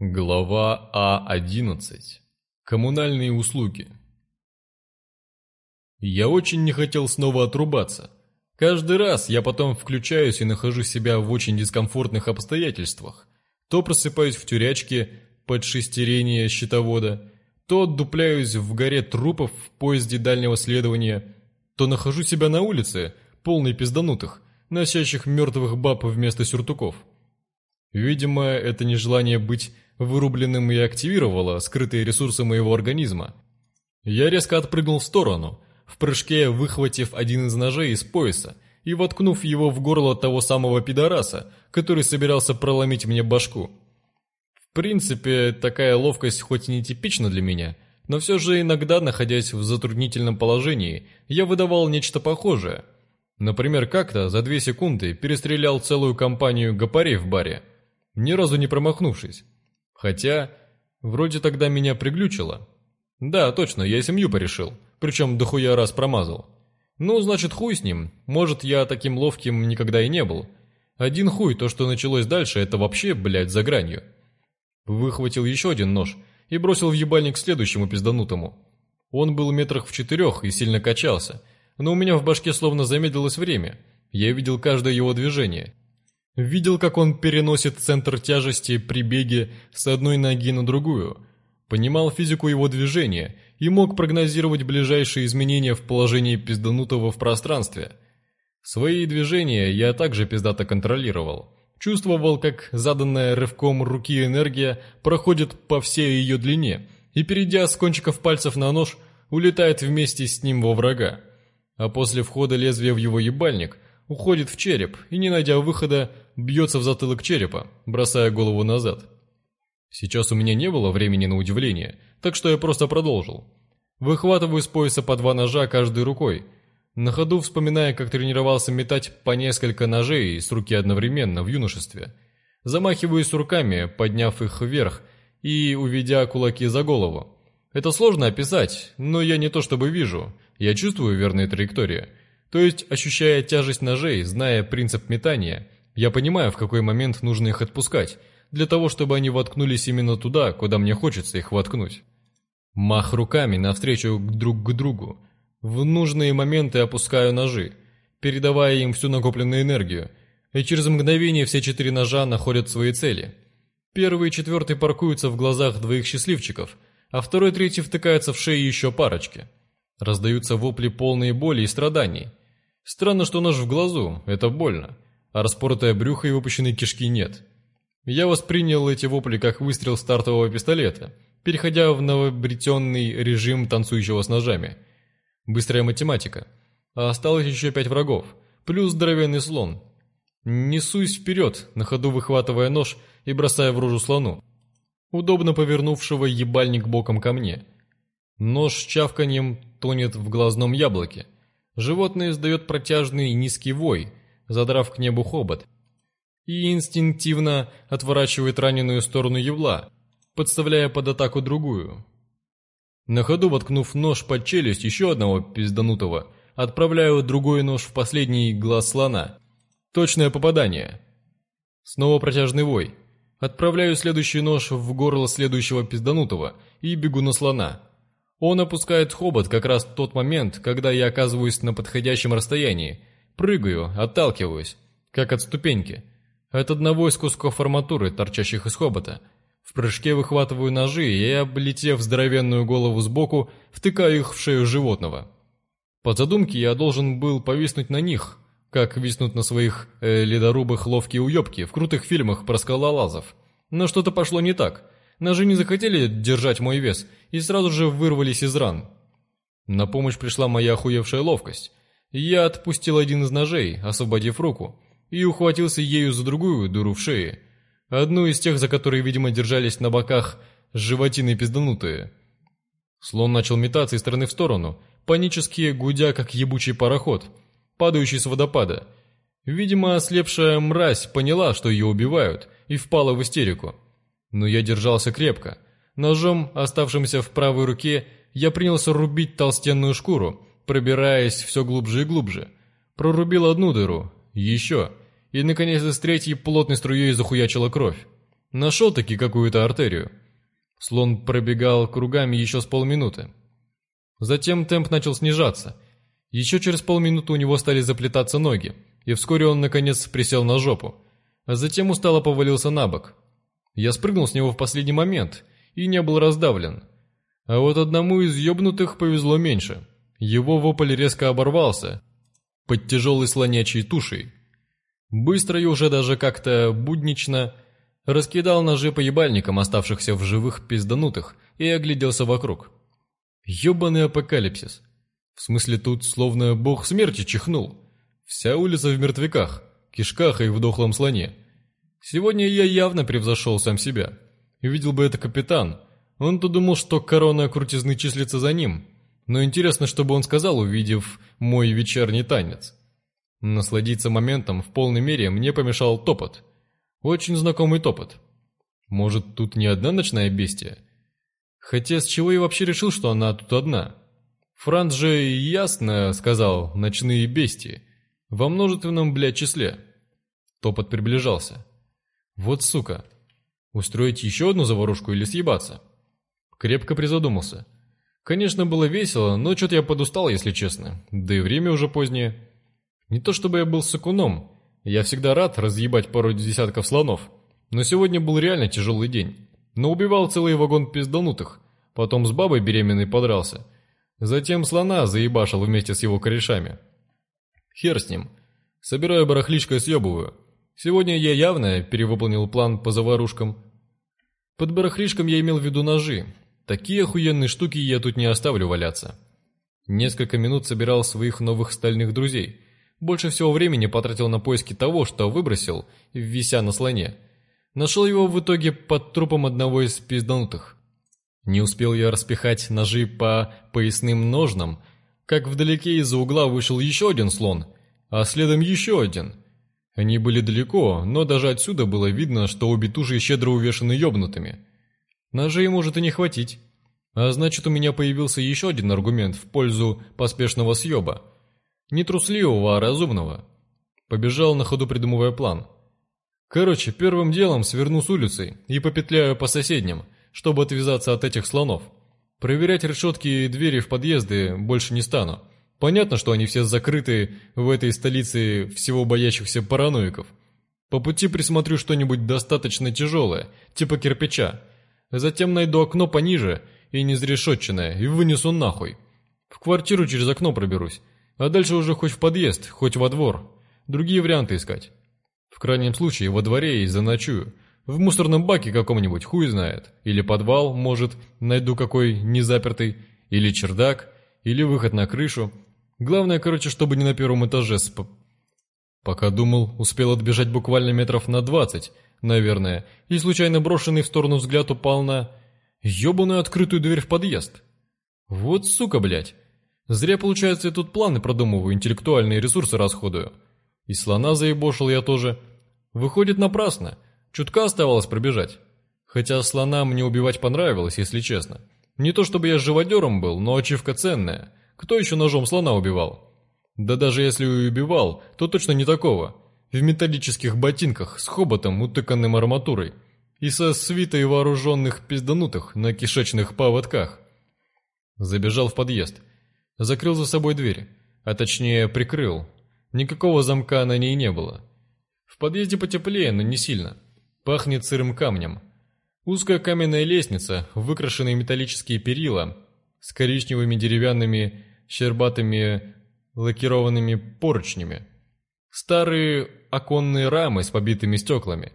Глава А11. Коммунальные услуги. Я очень не хотел снова отрубаться. Каждый раз я потом включаюсь и нахожу себя в очень дискомфортных обстоятельствах. То просыпаюсь в тюрячке под шестерение щитовода, то отдупляюсь в горе трупов в поезде дальнего следования, то нахожу себя на улице, полной пизданутых, носящих мертвых баб вместо сюртуков. Видимо, это нежелание быть вырубленным и активировало скрытые ресурсы моего организма. Я резко отпрыгнул в сторону, в прыжке выхватив один из ножей из пояса и воткнув его в горло того самого пидораса, который собирался проломить мне башку. В принципе, такая ловкость хоть и нетипична для меня, но все же иногда, находясь в затруднительном положении, я выдавал нечто похожее. Например, как-то за две секунды перестрелял целую компанию гопарей в баре – ни разу не промахнувшись. Хотя, вроде тогда меня приглючило. Да, точно, я семью порешил, причем дохуя раз промазал. Ну, значит, хуй с ним, может, я таким ловким никогда и не был. Один хуй, то, что началось дальше, это вообще, блядь, за гранью. Выхватил еще один нож и бросил в ебальник следующему пизданутому. Он был метрах в четырех и сильно качался, но у меня в башке словно замедлилось время. Я видел каждое его движение, Видел, как он переносит центр тяжести при беге с одной ноги на другую, понимал физику его движения и мог прогнозировать ближайшие изменения в положении пизданутого в пространстве. Свои движения я также пиздато контролировал. Чувствовал, как заданная рывком руки энергия проходит по всей ее длине и, перейдя с кончиков пальцев на нож, улетает вместе с ним во врага. А после входа лезвия в его ебальник – уходит в череп и, не найдя выхода, бьется в затылок черепа, бросая голову назад. Сейчас у меня не было времени на удивление, так что я просто продолжил. Выхватываю с пояса по два ножа каждой рукой, на ходу вспоминая, как тренировался метать по несколько ножей с руки одновременно в юношестве. Замахиваюсь руками, подняв их вверх и уведя кулаки за голову. Это сложно описать, но я не то чтобы вижу, я чувствую верные траектории – то есть, ощущая тяжесть ножей, зная принцип метания, я понимаю, в какой момент нужно их отпускать, для того, чтобы они воткнулись именно туда, куда мне хочется их воткнуть. Мах руками навстречу друг к другу. В нужные моменты опускаю ножи, передавая им всю накопленную энергию, и через мгновение все четыре ножа находят свои цели. Первый и четвертый паркуются в глазах двоих счастливчиков, а второй и третий втыкаются в шеи еще парочки. Раздаются вопли полные боли и страданий – Странно, что нож в глазу, это больно, а распоротое брюхо и выпущенной кишки нет. Я воспринял эти вопли как выстрел стартового пистолета, переходя в новобретенный режим танцующего с ножами. Быстрая математика. А осталось еще пять врагов, плюс здоровенный слон. Несусь вперед, на ходу выхватывая нож и бросая в рожу слону, удобно повернувшего ебальник боком ко мне. Нож с чавканьем тонет в глазном яблоке. Животное издает протяжный низкий вой, задрав к небу хобот, и инстинктивно отворачивает раненую сторону евла, подставляя под атаку другую. На ходу воткнув нож под челюсть еще одного пизданутого, отправляю другой нож в последний глаз слона. Точное попадание. Снова протяжный вой. Отправляю следующий нож в горло следующего пизданутого и бегу на слона. Он опускает хобот как раз в тот момент, когда я оказываюсь на подходящем расстоянии. Прыгаю, отталкиваюсь, как от ступеньки. От одного из кусков арматуры, торчащих из хобота. В прыжке выхватываю ножи и, облетев здоровенную голову сбоку, втыкаю их в шею животного. По задумке я должен был повиснуть на них, как виснут на своих э, ледорубах ловкие уёбки в крутых фильмах про скалолазов. Но что-то пошло не так. Ножи не захотели держать мой вес и сразу же вырвались из ран. На помощь пришла моя охуевшая ловкость. Я отпустил один из ножей, освободив руку, и ухватился ею за другую дуру в шее. Одну из тех, за которые, видимо, держались на боках животины пизданутые. Слон начал метаться из стороны в сторону, панически гудя, как ебучий пароход, падающий с водопада. Видимо, ослепшая мразь поняла, что ее убивают, и впала в истерику но я держался крепко. Ножом, оставшимся в правой руке, я принялся рубить толстенную шкуру, пробираясь все глубже и глубже. Прорубил одну дыру, еще, и, наконец, из третьей плотной струей захуячила кровь. Нашел-таки какую-то артерию. Слон пробегал кругами еще с полминуты. Затем темп начал снижаться. Еще через полминуты у него стали заплетаться ноги, и вскоре он, наконец, присел на жопу. А затем устало повалился на бок, я спрыгнул с него в последний момент и не был раздавлен. А вот одному из ёбнутых повезло меньше. Его вопль резко оборвался под тяжелой слонячей тушей. Быстро и уже даже как-то буднично раскидал ножи по ебальникам оставшихся в живых пизданутых и огляделся вокруг. Ёбаный апокалипсис. В смысле тут словно бог смерти чихнул. Вся улица в мертвяках, кишках и в дохлом слоне. Сегодня я явно превзошел сам себя. Видел бы это капитан. Он-то думал, что корона крутизны числится за ним. Но интересно, что бы он сказал, увидев мой вечерний танец. Насладиться моментом в полной мере мне помешал топот. Очень знакомый топот. Может, тут не одна ночная бестия? Хотя с чего я вообще решил, что она тут одна? Франц же ясно сказал «ночные бестии» во множественном, блядь, числе. Топот приближался. Вот сука. Устроить еще одну заварушку или съебаться? Крепко призадумался. Конечно, было весело, но что-то я подустал, если честно. Да и время уже позднее. Не то чтобы я был сакуном. Я всегда рад разъебать пару десятков слонов. Но сегодня был реально тяжелый день. Но убивал целый вагон пизданутых. Потом с бабой беременной подрался. Затем слона заебашил вместе с его корешами. Хер с ним. Собираю барахлишко и съебываю. Сегодня я явно перевыполнил план по заварушкам. Под барахлишком я имел в виду ножи. Такие охуенные штуки я тут не оставлю валяться. Несколько минут собирал своих новых стальных друзей. Больше всего времени потратил на поиски того, что выбросил, вися на слоне. Нашел его в итоге под трупом одного из пизданутых. Не успел я распихать ножи по поясным ножнам, как вдалеке из-за угла вышел еще один слон, а следом еще один – они были далеко, но даже отсюда было видно, что обе туши щедро увешаны ёбнутыми. Ножей может и не хватить. А значит, у меня появился еще один аргумент в пользу поспешного съеба. Не трусливого, а разумного. Побежал на ходу, придумывая план. Короче, первым делом сверну с улицы и попетляю по соседним, чтобы отвязаться от этих слонов. Проверять решетки и двери в подъезды больше не стану. Понятно, что они все закрыты в этой столице всего боящихся параноиков. По пути присмотрю что-нибудь достаточно тяжелое, типа кирпича. Затем найду окно пониже и незрешетченное, и вынесу нахуй. В квартиру через окно проберусь, а дальше уже хоть в подъезд, хоть во двор. Другие варианты искать. В крайнем случае во дворе и заночую. В мусорном баке каком-нибудь, хуй знает. Или подвал, может, найду какой незапертый. Или чердак или выход на крышу. Главное, короче, чтобы не на первом этаже сп... Пока думал, успел отбежать буквально метров на двадцать, наверное, и случайно брошенный в сторону взгляд упал на... ёбаную открытую дверь в подъезд. Вот сука, блядь. Зря, получается, я тут планы продумываю, интеллектуальные ресурсы расходую. И слона заебошил я тоже. Выходит, напрасно. Чутка оставалось пробежать. Хотя слона мне убивать понравилось, если честно. — не то чтобы я живодером был, но ачивка ценная. Кто еще ножом слона убивал? Да даже если и убивал, то точно не такого. В металлических ботинках, с хоботом, утыканным арматурой. И со свитой вооруженных пизданутых на кишечных поводках. Забежал в подъезд. Закрыл за собой дверь. А точнее, прикрыл. Никакого замка на ней не было. В подъезде потеплее, но не сильно. Пахнет сырым камнем. Узкая каменная лестница, выкрашенные металлические перила, с коричневыми деревянными щербатыми лакированными поручнями. Старые оконные рамы с побитыми стеклами.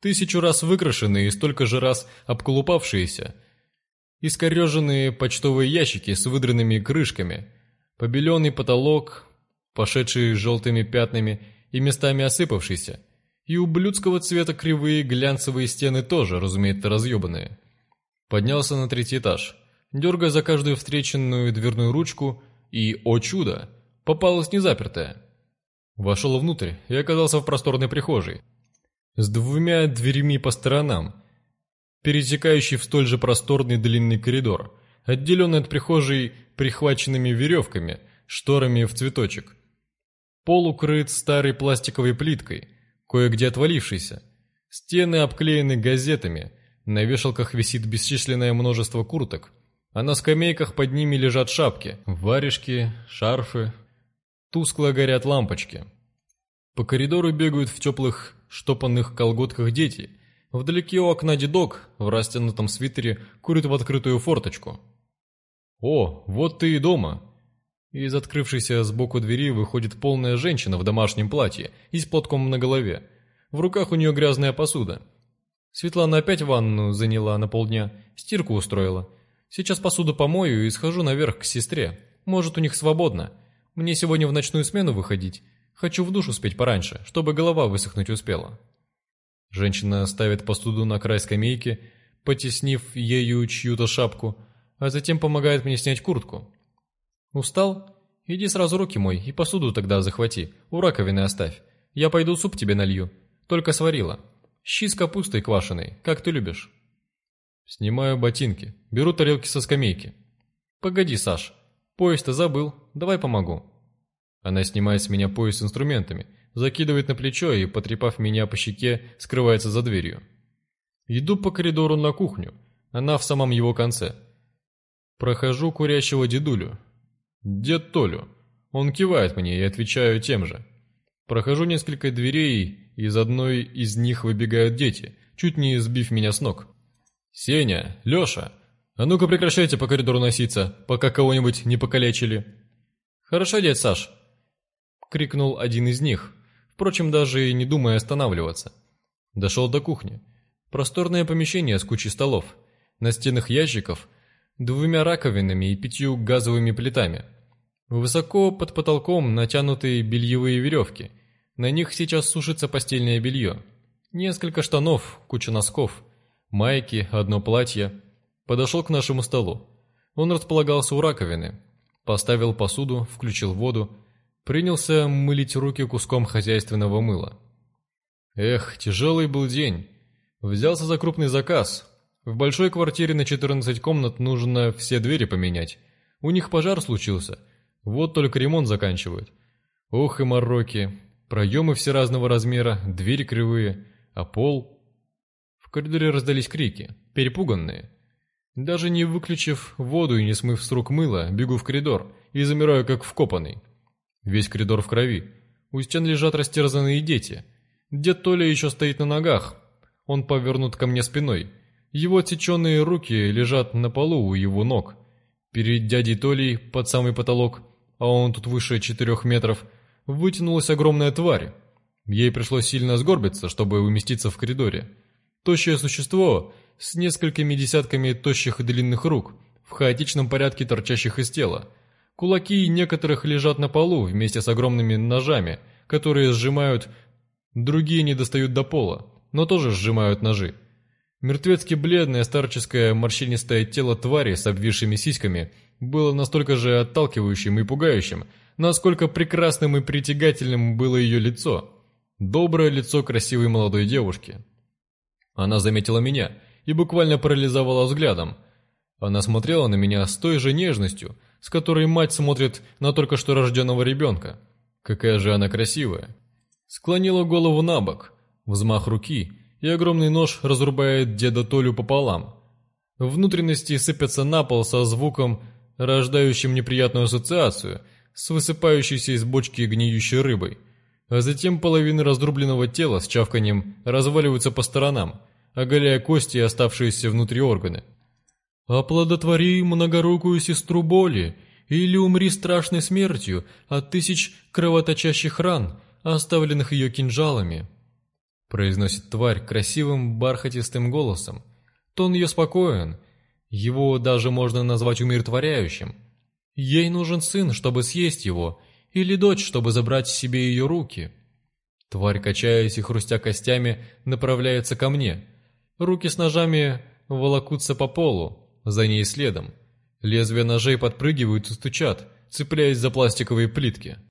Тысячу раз выкрашенные и столько же раз обколупавшиеся. Искореженные почтовые ящики с выдранными крышками. Побеленный потолок, пошедший желтыми пятнами и местами осыпавшийся – и у блюдского цвета кривые глянцевые стены тоже, разумеется, разъебанные. Поднялся на третий этаж, дергая за каждую встреченную дверную ручку, и, о чудо, попалась незапертая. Вошел внутрь и оказался в просторной прихожей. С двумя дверями по сторонам, пересекающий в столь же просторный длинный коридор, отделенный от прихожей прихваченными веревками, шторами в цветочек. Пол укрыт старой пластиковой плиткой – кое-где отвалившийся. Стены обклеены газетами, на вешалках висит бесчисленное множество курток, а на скамейках под ними лежат шапки, варежки, шарфы. Тускло горят лампочки. По коридору бегают в теплых штопанных колготках дети. Вдалеке у окна дедок в растянутом свитере курит в открытую форточку. «О, вот ты и дома!» Из открывшейся сбоку двери выходит полная женщина в домашнем платье и с платком на голове. В руках у нее грязная посуда. Светлана опять ванну заняла на полдня, стирку устроила. Сейчас посуду помою и схожу наверх к сестре. Может, у них свободно. Мне сегодня в ночную смену выходить. Хочу в душ успеть пораньше, чтобы голова высохнуть успела. Женщина ставит посуду на край скамейки, потеснив ею чью-то шапку, а затем помогает мне снять куртку. Устал? Иди сразу руки мой и посуду тогда захвати, у раковины оставь. Я пойду суп тебе налью. Только сварила. Щи с капустой квашеной, как ты любишь. Снимаю ботинки, беру тарелки со скамейки. Погоди, Саш, пояс-то забыл, давай помогу. Она снимает с меня пояс с инструментами, закидывает на плечо и, потрепав меня по щеке, скрывается за дверью. Иду по коридору на кухню, она в самом его конце. Прохожу курящего дедулю, «Дед Толю». Он кивает мне и отвечаю тем же. Прохожу несколько дверей, и из одной из них выбегают дети, чуть не сбив меня с ног. «Сеня! Леша! А ну-ка прекращайте по коридору носиться, пока кого-нибудь не покалечили!» «Хорошо, дед Саш!» — крикнул один из них, впрочем, даже и не думая останавливаться. Дошел до кухни. Просторное помещение с кучей столов. На стенах ящиков — двумя раковинами и пятью газовыми плитами. Высоко под потолком натянутые бельевые веревки. На них сейчас сушится постельное белье. Несколько штанов, куча носков, майки, одно платье. Подошел к нашему столу. Он располагался у раковины. Поставил посуду, включил воду. Принялся мылить руки куском хозяйственного мыла. Эх, тяжелый был день. Взялся за крупный заказ, в большой квартире на 14 комнат нужно все двери поменять. У них пожар случился. Вот только ремонт заканчивают. Ох и мороки. Проемы все разного размера, двери кривые, а пол... В коридоре раздались крики, перепуганные. Даже не выключив воду и не смыв с рук мыла, бегу в коридор и замираю как вкопанный. Весь коридор в крови. У стен лежат растерзанные дети. Дед Толя еще стоит на ногах. Он повернут ко мне спиной — его теченые руки лежат на полу у его ног. Перед дядей Толей под самый потолок, а он тут выше четырех метров, вытянулась огромная тварь. Ей пришлось сильно сгорбиться, чтобы уместиться в коридоре. Тощее существо с несколькими десятками тощих и длинных рук, в хаотичном порядке торчащих из тела. Кулаки некоторых лежат на полу вместе с огромными ножами, которые сжимают, другие не достают до пола, но тоже сжимают ножи. Мертвецки бледное старческое морщинистое тело твари с обвисшими сиськами было настолько же отталкивающим и пугающим, насколько прекрасным и притягательным было ее лицо. Доброе лицо красивой молодой девушки. Она заметила меня и буквально парализовала взглядом. Она смотрела на меня с той же нежностью, с которой мать смотрит на только что рожденного ребенка. Какая же она красивая. Склонила голову на бок, взмах руки — и огромный нож разрубает деда Толю пополам. Внутренности сыпятся на пол со звуком, рождающим неприятную ассоциацию с высыпающейся из бочки гниющей рыбой, а затем половины раздрубленного тела с чавканием разваливаются по сторонам, оголяя кости и оставшиеся внутри органы. «Оплодотвори многорукую сестру боли, или умри страшной смертью от тысяч кровоточащих ран, оставленных ее кинжалами», произносит тварь красивым бархатистым голосом. Тон ее спокоен, его даже можно назвать умиротворяющим. Ей нужен сын, чтобы съесть его, или дочь, чтобы забрать себе ее руки. Тварь, качаясь и хрустя костями, направляется ко мне. Руки с ножами волокутся по полу, за ней следом. Лезвия ножей подпрыгивают и стучат, цепляясь за пластиковые плитки.